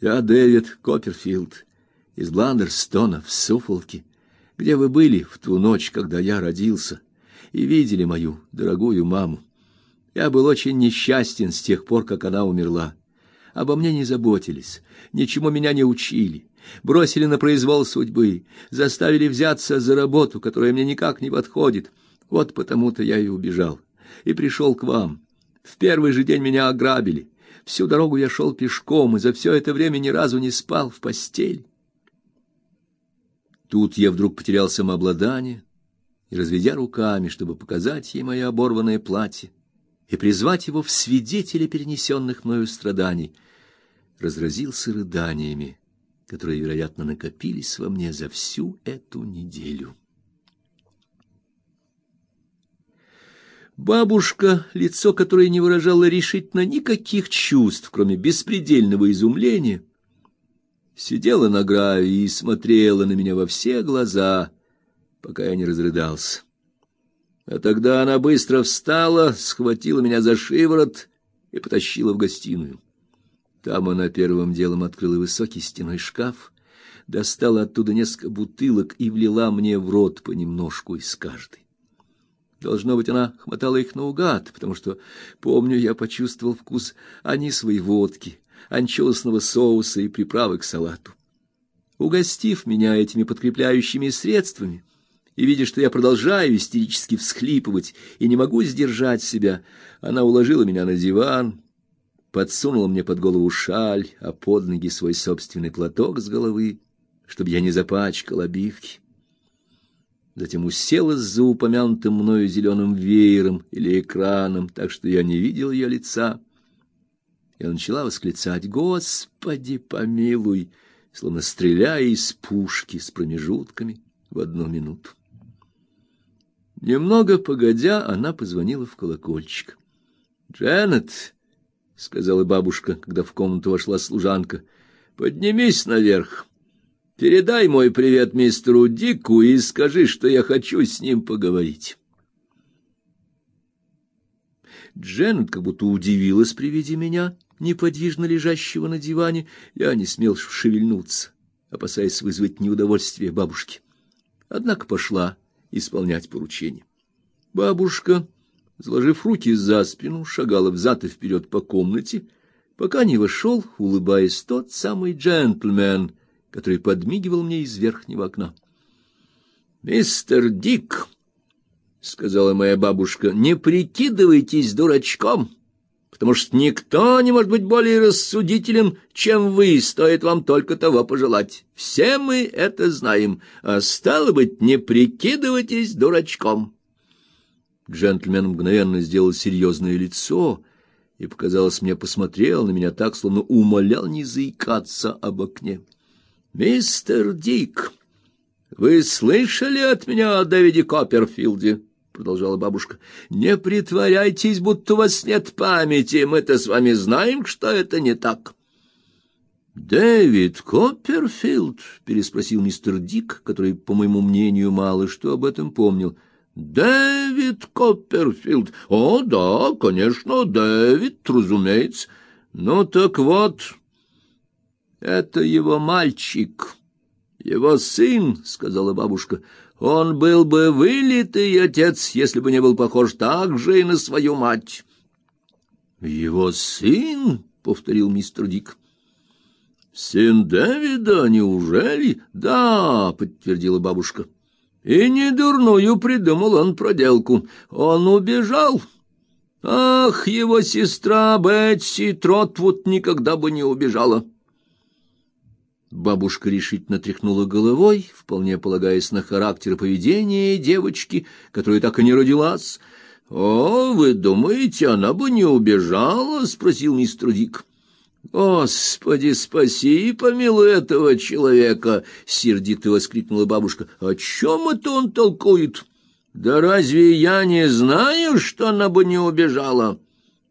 Я Дэвид Копперфилд из Бландерстона в Суффолке, где вы были в ту ночь, когда я родился, и видели мою дорогую маму. Я был очень несчастен с тех пор, как она умерла. Обо мне не заботились, ничему меня не учили, бросили на произвол судьбы, заставили взяться за работу, которая мне никак не подходит. Вот потому-то я и убежал и пришел к вам. В первый же день меня ограбили. Всю дорогу я шел пешком и за все это время ни разу не спал в постели. Тут я вдруг потерял самообладание и, разведя руками, чтобы показать ей мое оборванное платье и призвать его в свидетели перенесенных мною страданий, разразился рыданиями, которые, вероятно, накопились во мне за всю эту неделю. Бабушка, лицо которое не выражало решительно никаких чувств, кроме беспредельного изумления, сидела на граве и смотрела на меня во все глаза, пока я не разрыдался. А тогда она быстро встала, схватила меня за шиворот и потащила в гостиную. Там она первым делом открыла высокий стеной шкаф, достала оттуда несколько бутылок и влила мне в рот понемножку из каждой. Должно быть, она хватала их наугад, потому что, помню, я почувствовал вкус анисовой водки, анчоусного соуса и приправы к салату. Угостив меня этими подкрепляющими средствами и видя, что я продолжаю истерически всхлипывать и не могу сдержать себя, она уложила меня на диван, подсунула мне под голову шаль, а под ноги свой собственный платок с головы, чтобы я не запачкал обивки затем уселась за упомянутым мною зеленым веером или экраном, так что я не видел ее лица. Я начала восклицать: "Господи, помилуй!", словно стреляя из пушки с промежутками в одну минуту. Немного погодя, она позвонила в колокольчик. "Дженнет", сказала бабушка, когда в комнату вошла служанка. "Поднимись наверх. Передай мой привет мистеру Дику и скажи, что я хочу с ним поговорить. Дженнет как будто удивилась при виде меня, неподвижно лежащего на диване. Я не смел шевельнуться, опасаясь вызвать неудовольствие бабушки. Однако пошла исполнять поручение. Бабушка, сложив руки за спину, шагала взад и вперед по комнате, пока не вошел, улыбаясь, тот самый джентльмен, который подмигивал мне из верхнего окна. "Мистер Дик", сказала моя бабушка, "не прикидывайтесь дурачком, потому что никто не может быть более рассудителен, чем вы, стоит вам только того пожелать. Все мы это знаем, а стало быть, не прикидывайтесь дурачком". Джентльмен мгновенно сделал серьезное лицо и, показалось мне, посмотрел на меня так, словно умолял не заикаться об окне. Мистер Дик, вы слышали от меня о Дэвиде Копперфилде? продолжала бабушка. Не притворяйтесь, будто у вас нет памяти. Мы-то с вами знаем, что это не так. Дэвид Копперфилд, переспросил мистер Дик, который, по моему мнению, мало что об этом помнил. Дэвид Копперфилд. О, да, конечно, Дэвид, разумеется. Ну так вот, это его мальчик, его сын, сказала бабушка. Он был бы вылитый отец, если бы не был похож так же и на свою мать. Его сын, повторил мистер Дик. Сын Дэвида, неужели? Да, подтвердила бабушка. И не дурную придумал он проделку. Он убежал. Ах, его сестра Бетси Тротвуд никогда бы не убежала. Бабушка решительно тряхнула головой, вполне полагаясь на характер и поведение девочки, которая так и не родилась. "О, вы думаете, она бы не убежала?" спросил мистер Дик. Господи, спаси и помилуй этого человека, сердито воскликнула бабушка. О чем это он толкует? Да разве я не знаю, что она бы не убежала?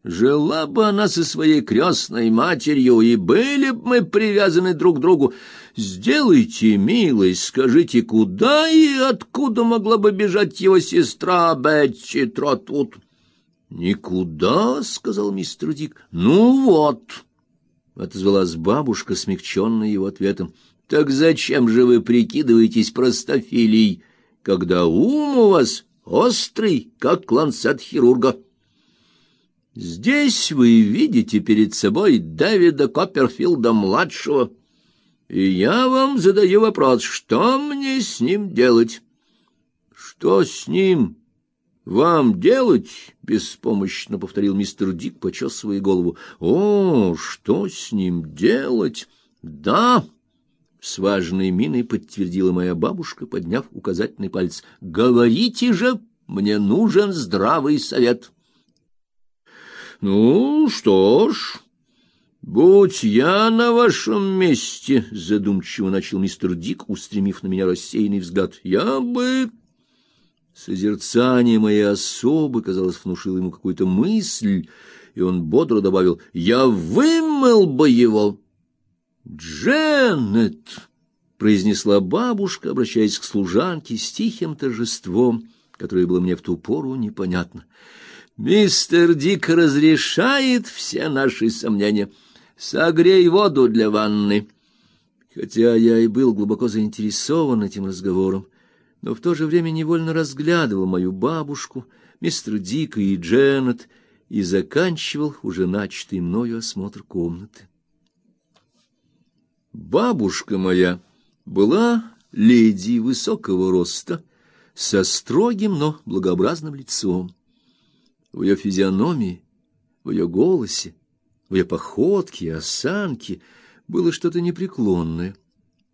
Жила бы она со своей крестной матерью, и были бы мы привязаны друг к другу. Сделайте милость, скажите, куда и откуда могла бы бежать его сестра Бетти Тротвуд? Никуда, сказал мистер Дик. Ну вот. отозвалась бабушка, смягченная его ответом. Так зачем же вы прикидываетесь простофилей, когда ум у вас острый, как ланцет хирурга? Здесь вы видите перед собой Дэвида Копперфилда-младшего, и я вам задаю вопрос, что мне с ним делать? Что с ним вам делать? беспомощно повторил мистер Дик, почесывая голову. О, что с ним делать? Да, с важной миной подтвердила моя бабушка, подняв указательный палец. Говорите же, мне нужен здравый совет. Ну, что ж, будь я на вашем месте, задумчиво начал мистер Дик, устремив на меня рассеянный взгляд. Я бы Созерцание моей особы, казалось, внушило ему какую-то мысль, и он бодро добавил: "Я вымыл бы его". "Дженнет", произнесла бабушка, обращаясь к служанке с тихим торжеством, которое было мне в ту пору непонятно. Мистер Дик разрешает все наши сомнения. Согрей воду для ванны. Хотя я и был глубоко заинтересован этим разговором, но в то же время невольно разглядывал мою бабушку, мистера Дика и Дженнет и заканчивал уже начатый мною осмотр комнаты. Бабушка моя была леди высокого роста, со строгим, но благообразным лицом. В ее физиономии, в ее голосе, в ее походке осанке было что-то непреклонное —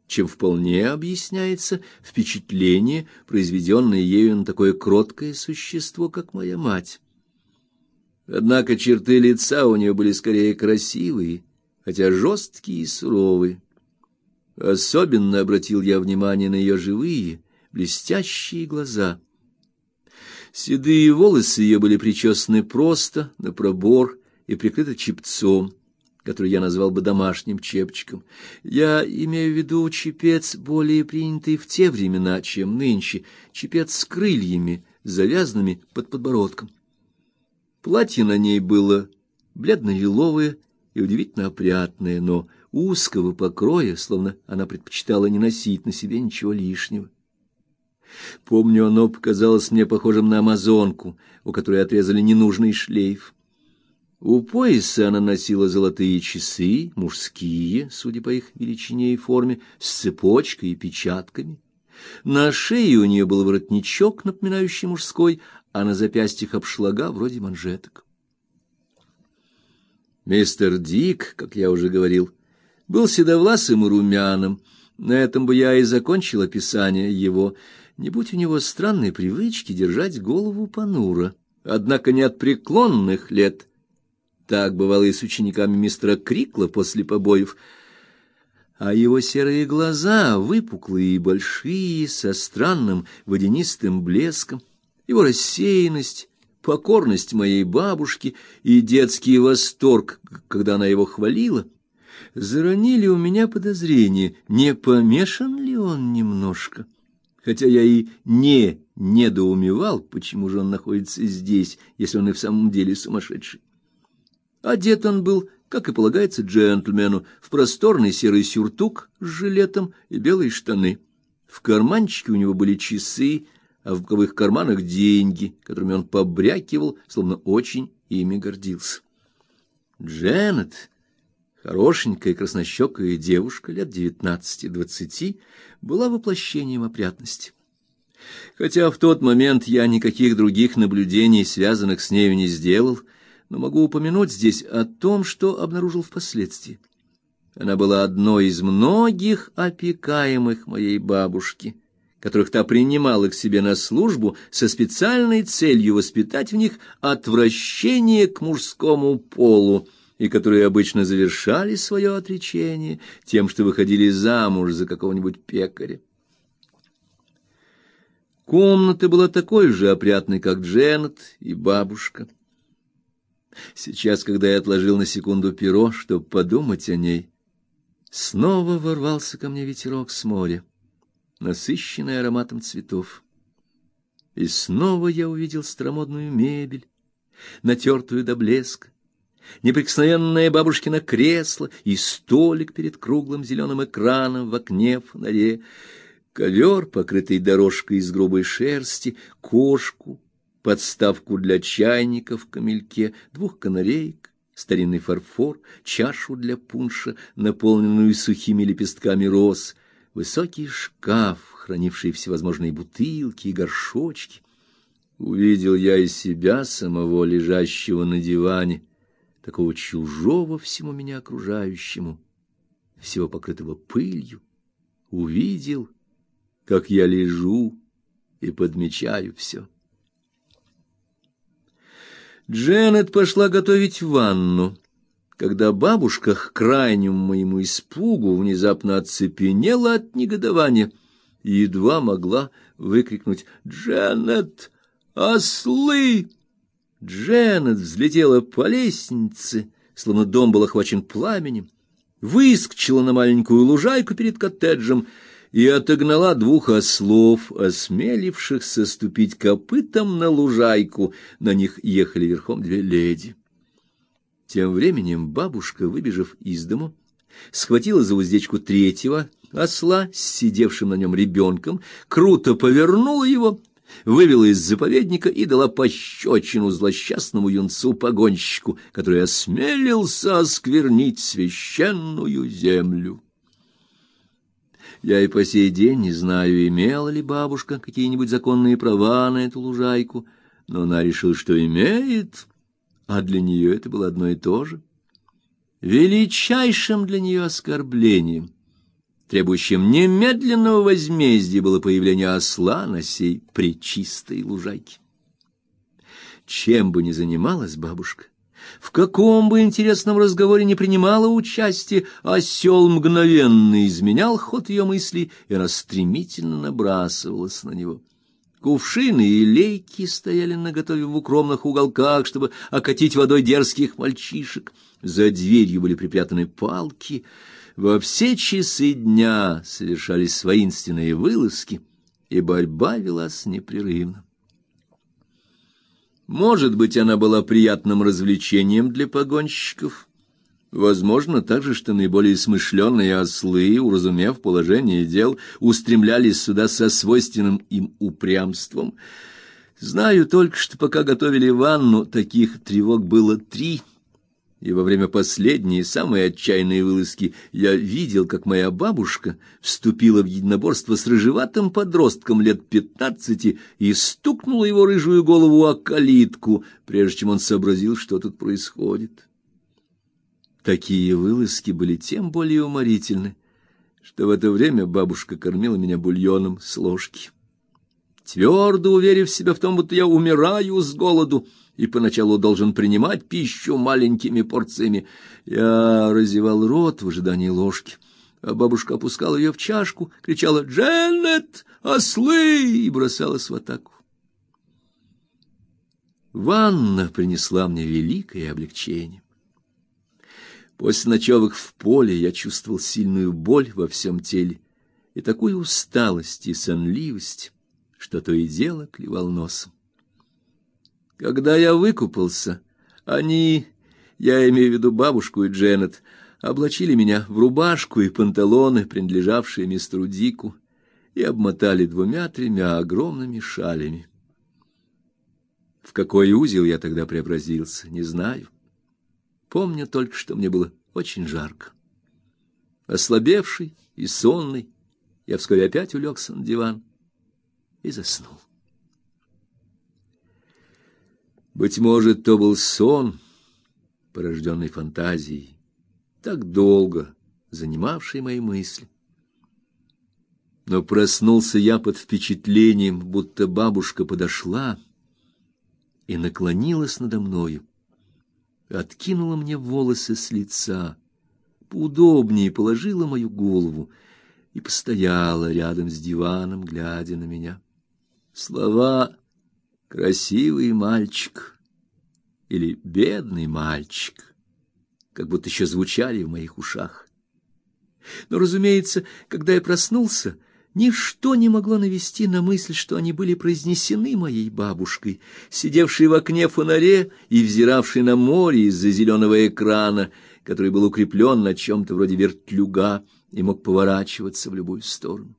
чем вполне объясняется впечатление, произведенное ею на такое кроткое существо, как моя мать. Однако черты лица у нее были скорее красивые, хотя жесткие и суровые. Особенно обратил я внимание на ее живые, блестящие глаза. Седые волосы ее были причесаны просто, на пробор и прикрыты чепцом который я назвал бы домашним чепчиком. Я имею в виду чепец, более принятый в те времена, чем нынче, чепец с крыльями, завязанными под подбородком. Платье на ней было бледно-лиловое и удивительно опрятное, но узкого покроя, словно она предпочитала не носить на себе ничего лишнего. Помню, оно показалось мне похожим на амазонку, у которой отрезали ненужный шлейф. У пояса она носила золотые часы, мужские, судя по их величине и форме, с цепочкой и печатками. На шее у нее был воротничок, напоминающий мужской, а на запястьях обшлага вроде манжеток. Мистер Дик, как я уже говорил, был седовласым и румяным. На этом бы я и закончил описание его, не будь у него странной привычки держать голову понуро, однако не от преклонных лет — так бывало и с учениками мистера Крикла после побоев. А его серые глаза, выпуклые и большие, со странным водянистым блеском, его рассеянность, покорность моей бабушки и детский восторг, когда она его хвалила, заронили у меня подозрение, не помешан ли он немножко. Хотя я и не недоумевал, почему же он находится здесь, если он и в самом деле сумасшедший. Одет он был, как и полагается джентльмену, в просторный серый сюртук с жилетом и белые штаны. В карманчике у него были часы, а в боковых карманах деньги, которыми он побрякивал, словно очень ими гордился. Дженнет, хорошенькая краснощекая девушка лет девятнадцати-двадцати, была воплощением опрятности. Хотя в тот момент я никаких других наблюдений, связанных с нею, не сделал, — но могу упомянуть здесь о том, что обнаружил впоследствии. Она была одной из многих опекаемых моей бабушки, которых та принимала к себе на службу со специальной целью воспитать в них отвращение к мужскому полу, и которые обычно завершали свое отречение тем, что выходили замуж за какого-нибудь пекаря. Комната была такой же опрятной, как Дженнет и бабушка. Сейчас, когда я отложил на секунду перо, чтобы подумать о ней, снова ворвался ко мне ветерок с моря, насыщенный ароматом цветов. И снова я увидел старомодную мебель, натертую до блеска, неприкосновенное бабушкино кресло и столик перед круглым зеленым экраном в окне в фонаре, ковер, покрытый дорожкой из грубой шерсти, кошку, подставку для чайника в камельке, двух канареек, старинный фарфор, чашу для пунша, наполненную сухими лепестками роз, высокий шкаф, хранивший всевозможные бутылки и горшочки. Увидел я и себя самого, лежащего на диване, такого чужого всему меня окружающему, всего покрытого пылью. Увидел, как я лежу и подмечаю все. Дженнет пошла готовить ванну. Когда бабушка к крайнему моему испугу внезапно оцепенела от негодования и едва могла выкрикнуть «Дженнет, ослы!» Дженнет взлетела по лестнице, словно дом был охвачен пламенем, выскочила на маленькую лужайку перед коттеджем и отогнала двух ослов, осмелившихся ступить копытом на лужайку. На них ехали верхом две леди. Тем временем бабушка, выбежав из дому, схватила за уздечку третьего осла с сидевшим на нем ребенком, круто повернула его, вывела из заповедника и дала пощечину злосчастному юнцу-погонщику, который осмелился осквернить священную землю. Я и по сей день не знаю, имела ли бабушка какие-нибудь законные права на эту лужайку, но она решила, что имеет, а для нее это было одно и то же. Величайшим для нее оскорблением, требующим немедленного возмездия, было появление осла на сей пречистой лужайке. Чем бы ни занималась бабушка, в каком бы интересном разговоре не принимала участие, осел мгновенно изменял ход ее мысли, и она стремительно набрасывалась на него. Кувшины и лейки стояли наготове в укромных уголках, чтобы окатить водой дерзких мальчишек. За дверью были припрятаны палки. Во все часы дня совершались воинственные вылазки, и борьба велась непрерывно. Может быть, она была приятным развлечением для погонщиков. Возможно также, что наиболее смышленые ослы, уразумев положение дел, устремлялись сюда со свойственным им упрямством. Знаю только, что пока готовили ванну, таких тревог было три — и во время последней, самой отчаянной вылазки я видел, как моя бабушка вступила в единоборство с рыжеватым подростком лет пятнадцати и стукнула его рыжую голову о калитку, прежде чем он сообразил, что тут происходит. Такие вылазки были тем более уморительны, что в это время бабушка кормила меня бульоном с ложки. Твердо уверив себя в том, будто я умираю с голоду, и поначалу должен принимать пищу маленькими порциями. Я разевал рот в ожидании ложки, а бабушка опускала ее в чашку, кричала «Дженнет, ослы!» и бросалась в атаку. Ванна принесла мне великое облегчение. После ночевок в поле я чувствовал сильную боль во всем теле и такую усталость и сонливость, что то и дело клевал носом. Когда я выкупался, они, я имею в виду бабушку и Дженнет, облачили меня в рубашку и панталоны, принадлежавшие мистеру Дику, и обмотали двумя-тремя огромными шалями. В какой узел я тогда преобразился, не знаю. Помню только, что мне было очень жарко. Ослабевший и сонный, я вскоре опять улегся на диван и заснул. Быть может, то был сон, порожденный фантазией, так долго занимавший мои мысли. Но проснулся я под впечатлением, будто бабушка подошла и наклонилась надо мною, откинула мне волосы с лица, поудобнее положила мою голову и постояла рядом с диваном, глядя на меня. Слова красивый мальчик или бедный мальчик, как будто еще звучали в моих ушах. Но, разумеется, когда я проснулся, Ничто не могло навести на мысль, что они были произнесены моей бабушкой, сидевшей в окне фонаре и взиравшей на море из-за зеленого экрана, который был укреплен на чем-то вроде вертлюга и мог поворачиваться в любую сторону.